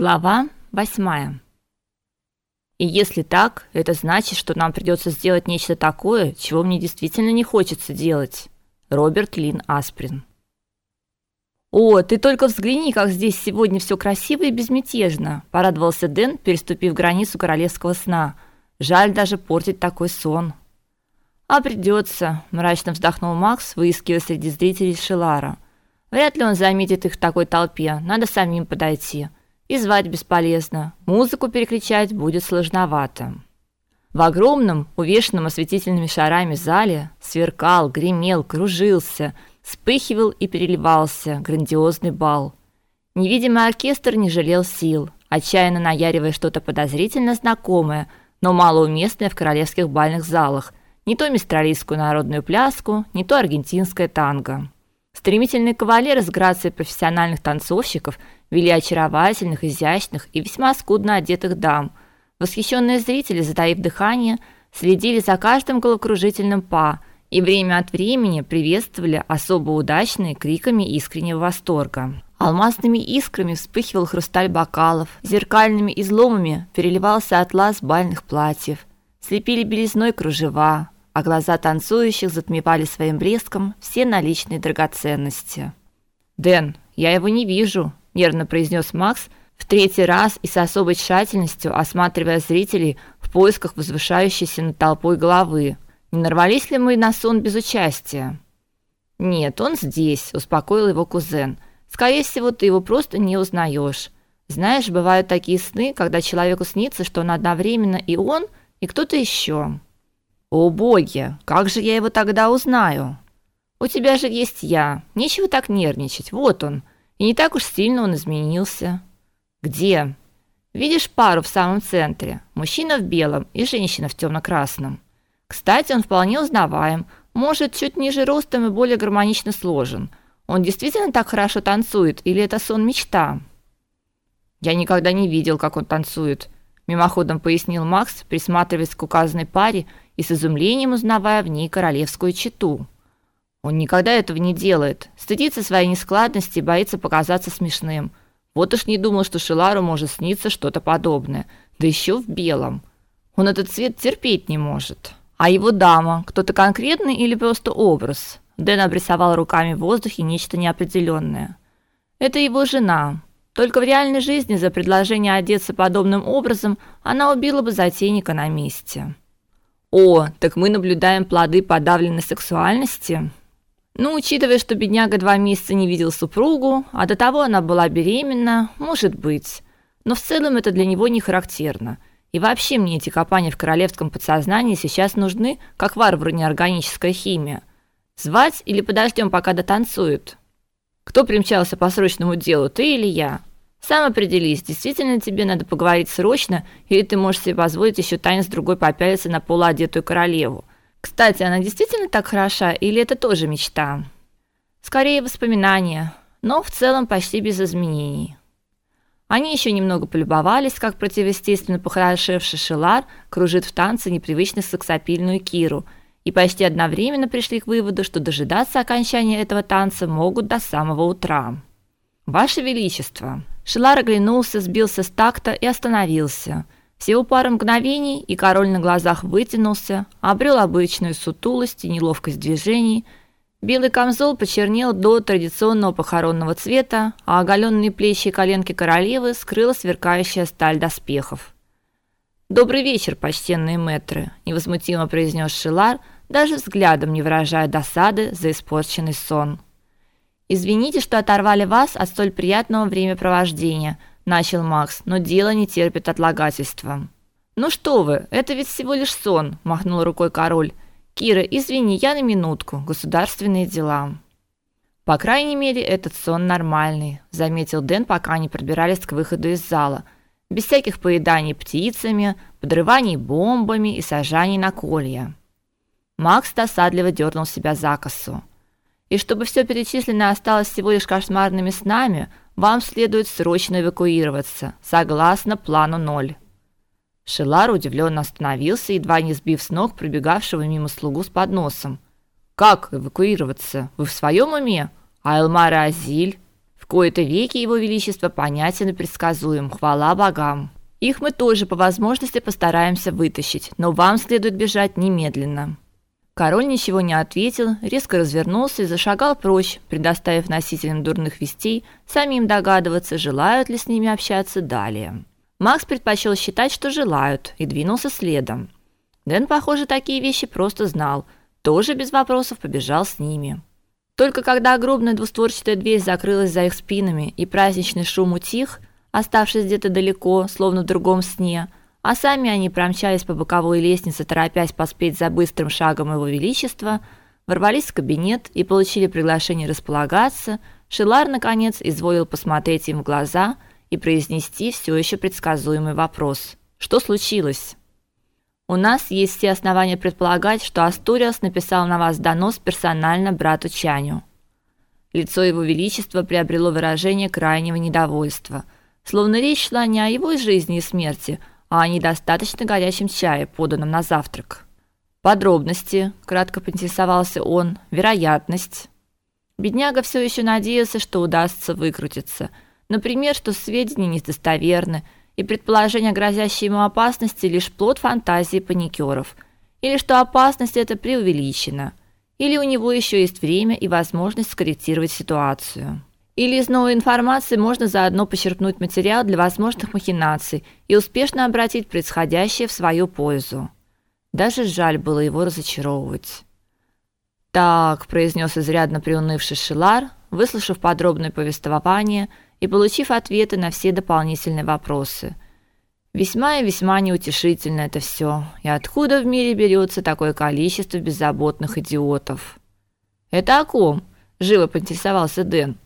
Глава 8. И если так, это значит, что нам придется сделать нечто такое, чего мне действительно не хочется делать. Роберт Лин Асприн. О, ты только взгляни, как здесь сегодня все красиво и безмятежно, порадовался Дэн, переступив границу королевского сна. Жаль даже портить такой сон. А придется, мрачно вздохнул Макс, выискивая среди зрителей Шелара. Вряд ли он заметит их в такой толпе. Надо самим подойти. И звать бесполезно. Музыку переключать будет сложновато. В огромном, увешанном осветительными шарами зале сверкал, гремел, кружился, вспыхивал и переливался грандиозный бал. Невидимый оркестр не жалел сил, отчаянно наяривая что-то подозрительно знакомое, но малоуместное в королевских бальных залах, не то мистралийскую народную пляску, не то аргентинское танго. Стремительные кавалеры с грацией профессиональных танцовщиков вели очаровательных, изящных и весьма скудно одетых дам. Восхищенные зрители, затаив дыхание, следили за каждым головокружительным па и время от времени приветствовали особо удачные криками искреннего восторга. Алмазными искрами вспыхивал хрусталь бокалов, зеркальными изломами переливался атлас бальных платьев, слепили белизной кружева, а глаза танцующих затмевали своим блеском все наличные драгоценности. "Дэн, я его не вижу", нервно произнес Макс, в третий раз и с особой тщательностью осматривая зрителей в поисках возвышающейся над толпой головы. Не нарвались ли мы на сон без участия? Нет, он здесь, успокоил его кузен. Скорее всего, ты его просто не узнаешь. Знаешь, бывают такие сны, когда человеку снится, что он одновременно и он, и кто-то еще. О боги, как же я его тогда узнаю? У тебя же есть я. Нечего так нервничать. Вот он. И не так уж сильно он изменился. Где? Видишь пару в самом центре. Мужчина в белом и женщина в темно красном Кстати, он вполне узнаваем. Может, чуть ниже ростом и более гармонично сложен. Он действительно так хорошо танцует или это сон мечта? Я никогда не видел, как он танцует, мимоходом пояснил Макс, присматриваясь к указанной паре и с изумлением узнавая в ней королевскую чету. Он никогда этого не делает, стыдится своей нескладности и боится показаться смешным. Вот уж не думал, что Шилару может сниться что-то подобное, да еще в белом. Он этот цвет терпеть не может. А его дама, кто-то конкретный или просто образ? Дэн обрисовал руками в воздухе нечто неопределенное. Это его жена. Только в реальной жизни за предложение одеться подобным образом она убила бы затейника на месте. О, так мы наблюдаем плоды подавленной сексуальности. Ну, учитывая, что бедняга два месяца не видел супругу, а до того она была беременна, может быть. Но в целом это для него не характерно. И вообще мне эти копания в королевском подсознании сейчас нужны, как варвару неорганическая химия. Звать или подождем, пока дотанцуют? Кто примчался по срочному делу, ты или я? Сам определись, действительно тебе надо поговорить срочно, или ты можешь себе позволить еще танец другой попялиться на полуодетую королеву. Кстати, она действительно так хороша, или это тоже мечта? Скорее воспоминания, но в целом почти без изменений. Они еще немного полюбовались, как противоестественно похорошевший Шелар кружит в танце непривычно сексапильную Киру, и почти одновременно пришли к выводу, что дожидаться окончания этого танца могут до самого утра. Ваше величество, Шелар оглянулся, сбился с такта и остановился. Всего пару мгновений, и король на глазах вытянулся, обрел обычную сутулость и неловкость движений. Белый камзол почернел до традиционного похоронного цвета, а оголенные плечи и коленки королевы скрыла сверкающая сталь доспехов. Добрый вечер, почтенные метры, невозмутимо произнес Шелар, даже взглядом не выражая досады за испорченный сон. Извините, что оторвали вас от столь приятного времяпровождения, начал Макс, но дело не терпит отлагательства. Ну что вы, это ведь всего лишь сон, махнул рукой король. Кира, извини, я на минутку, государственные дела. По крайней мере, этот сон нормальный, заметил Дэн, пока они пробирались к выходу из зала. Без всяких поеданий птицами, подрываний бомбами и сажаний на колья. Макс досадливо дернул себя за косу. И чтобы все перечисленное осталось всего лишь кошмарными снами, вам следует срочно эвакуироваться, согласно плану 0. Шелар удивленно остановился, едва не сбив с ног пробегавшего мимо слугу с подносом. Как эвакуироваться? Вы в своем уме? А Элмар и Азиль? Кои-то веки его величество понятен и предсказуем, хвала богам. Их мы тоже по возможности постараемся вытащить, но вам следует бежать немедленно. Король ничего не ответил, резко развернулся и зашагал прочь, предоставив носителям дурных вестей самим догадываться, желают ли с ними общаться далее. Макс предпочел считать, что желают, и двинулся следом. Дэн, похоже, такие вещи просто знал, тоже без вопросов побежал с ними. Только когда огромная двустворчатая дверь закрылась за их спинами и праздничный шум утих, оставшись где-то далеко, словно в другом сне, а сами они промчались по боковой лестнице, торопясь поспеть за быстрым шагом его величества, ворвались в кабинет и получили приглашение располагаться, Шилар наконец изволил посмотреть им в глаза и произнести все еще предсказуемый вопрос: "Что случилось?" У нас есть все основания предполагать, что Астуриас написал на вас донос персонально брату Чаню. Лицо его величества приобрело выражение крайнего недовольства, словно речь шла не о его жизни и смерти, а о недостаточно горячем чае, поданном на завтрак. Подробности, кратко поинтересовался он, вероятность. Бедняга все еще надеялся, что удастся выкрутиться. Например, что сведения недостоверны, и предположение о грозящей ему опасности лишь плод фантазии паникеров, или что опасность эта преувеличена, или у него еще есть время и возможность скорректировать ситуацию. Или из новой информации можно заодно почерпнуть материал для возможных махинаций и успешно обратить происходящее в свою пользу. Даже жаль было его разочаровывать. Так, произнес изрядно приунывший Шилар, выслушав подробное повествование и получив ответы на все дополнительные вопросы. Весьма и весьма неутешительно это все. И откуда в мире берется такое количество беззаботных идиотов? Это о ком? живо поинтересовался Дэн.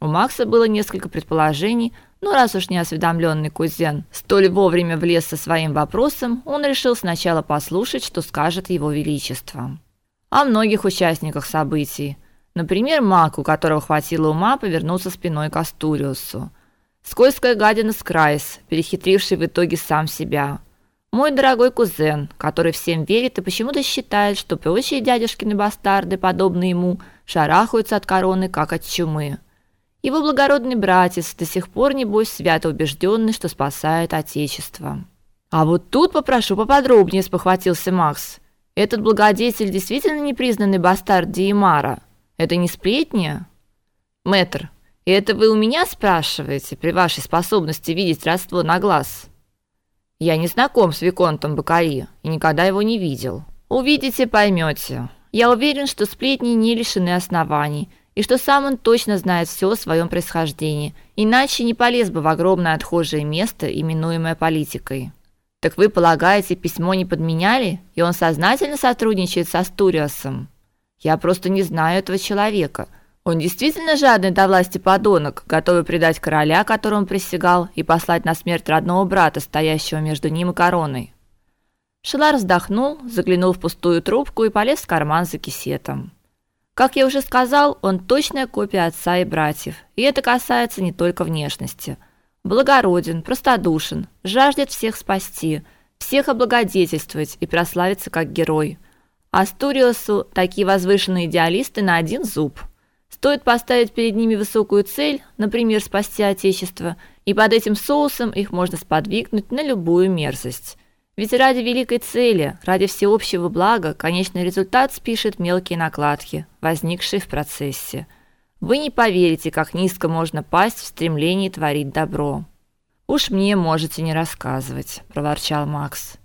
У Макса было несколько предположений, но раз уж неосведомленный кузен столь вовремя влез со своим вопросом, он решил сначала послушать, что скажет его величество. О многих участниках событий, Например, маг, у которого хватило ума повернуться спиной к Астуриусу. Скользкая гадина Скрайс, перехитривший в итоге сам себя. Мой дорогой кузен, который всем верит и почему-то считает, что прочие дядюшкины бастарды, подобные ему, шарахаются от короны, как от чумы. Его благородный братец, до сих пор, небось, свято убежденный, что спасает Отечество. «А вот тут попрошу поподробнее», – спохватился Макс. «Этот благодетель действительно непризнанный бастард Диемара?» Это не сплетни? Мэтр, и это вы у меня спрашиваете при вашей способности видеть родство на глаз? Я не знаком с виконтом Бакари и никогда его не видел. Увидите, поймете. Я уверен, что сплетни не лишены оснований, и что сам он точно знает все о своем происхождении, иначе не полез бы в огромное отхожее место, именуемое политикой. Так вы полагаете, письмо не подменяли, и он сознательно сотрудничает с Астуриасом? Я просто не знаю этого человека. Он действительно жадный до власти подонок, готовый предать короля, которому присягал, и послать на смерть родного брата, стоящего между ним и короной. Шилар вздохнул, заглянул в пустую трубку и полез в карман за кисетом. Как я уже сказал, он точная копия отца и братьев, и это касается не только внешности. Благороден, простодушен, жаждет всех спасти, всех облагодетельствовать и прославиться как герой – Астуриусу такие возвышенные идеалисты на один зуб. Стоит поставить перед ними высокую цель, например, спасти отечество, и под этим соусом их можно сподвигнуть на любую мерзость. Ведь ради великой цели, ради всеобщего блага, конечный результат спишет мелкие накладки, возникшие в процессе. Вы не поверите, как низко можно пасть в стремлении творить добро. Уж мне можете не рассказывать, проворчал Макс.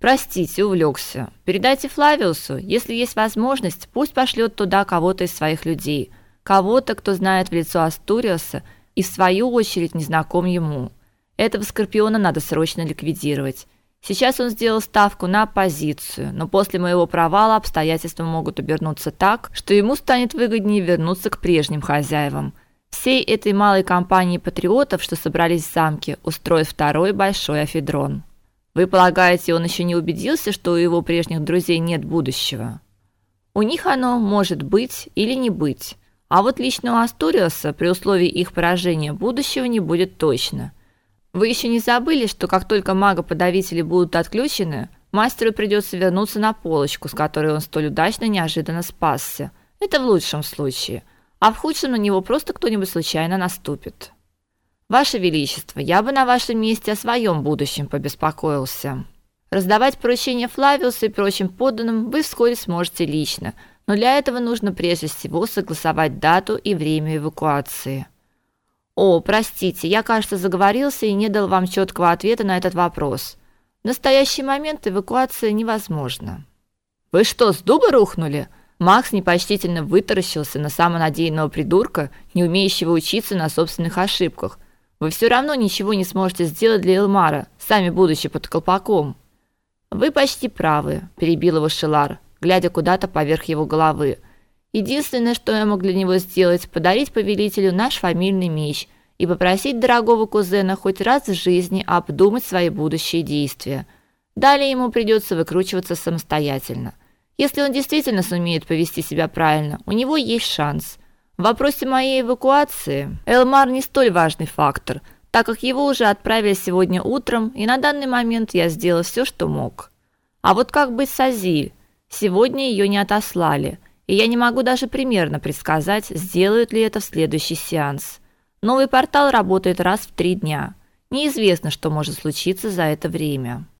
Простите, увлекся. Передайте Флавиусу, если есть возможность, пусть пошлет туда кого-то из своих людей, кого-то, кто знает в лицо Астуриоса и в свою очередь не знаком ему. Этого скорпиона надо срочно ликвидировать. Сейчас он сделал ставку на оппозицию, но после моего провала обстоятельства могут обернуться так, что ему станет выгоднее вернуться к прежним хозяевам. Всей этой малой компании патриотов, что собрались в замке, устроить второй большой афедрон. Вы полагаете, он еще не убедился, что у его прежних друзей нет будущего? У них оно может быть или не быть. А вот лично у Астуриоса при условии их поражения будущего не будет точно. Вы еще не забыли, что как только мага-подавители будут отключены, мастеру придется вернуться на полочку, с которой он столь удачно неожиданно спасся. Это в лучшем случае. а в худшем на него просто кто-нибудь случайно наступит. Ваше величество, я бы на вашем месте о своем будущем побеспокоился. Раздавать поручения Флавиусу и прочим подданным вы вскоре сможете лично, но для этого нужно прежде всего согласовать дату и время эвакуации. О, простите, я, кажется, заговорился и не дал вам четкого ответа на этот вопрос. В настоящий момент эвакуация невозможна. Вы что, с дуба рухнули? Макс непочтительно вытаращился на самонадеянного придурка, не умеющего учиться на собственных ошибках. Вы все равно ничего не сможете сделать для Элмара, сами будучи под колпаком. Вы почти правы, перебил его Шелар, глядя куда-то поверх его головы. Единственное, что я мог для него сделать, подарить повелителю наш фамильный меч и попросить дорогого кузена хоть раз в жизни обдумать свои будущие действия. Далее ему придется выкручиваться самостоятельно. Если он действительно сумеет повести себя правильно, у него есть шанс. В вопросе моей эвакуации Элмар не столь важный фактор, так как его уже отправили сегодня утром, и на данный момент я сделал все, что мог. А вот как быть с Азиль? Сегодня ее не отослали, и я не могу даже примерно предсказать, сделают ли это в следующий сеанс. Новый портал работает раз в три дня. Неизвестно, что может случиться за это время.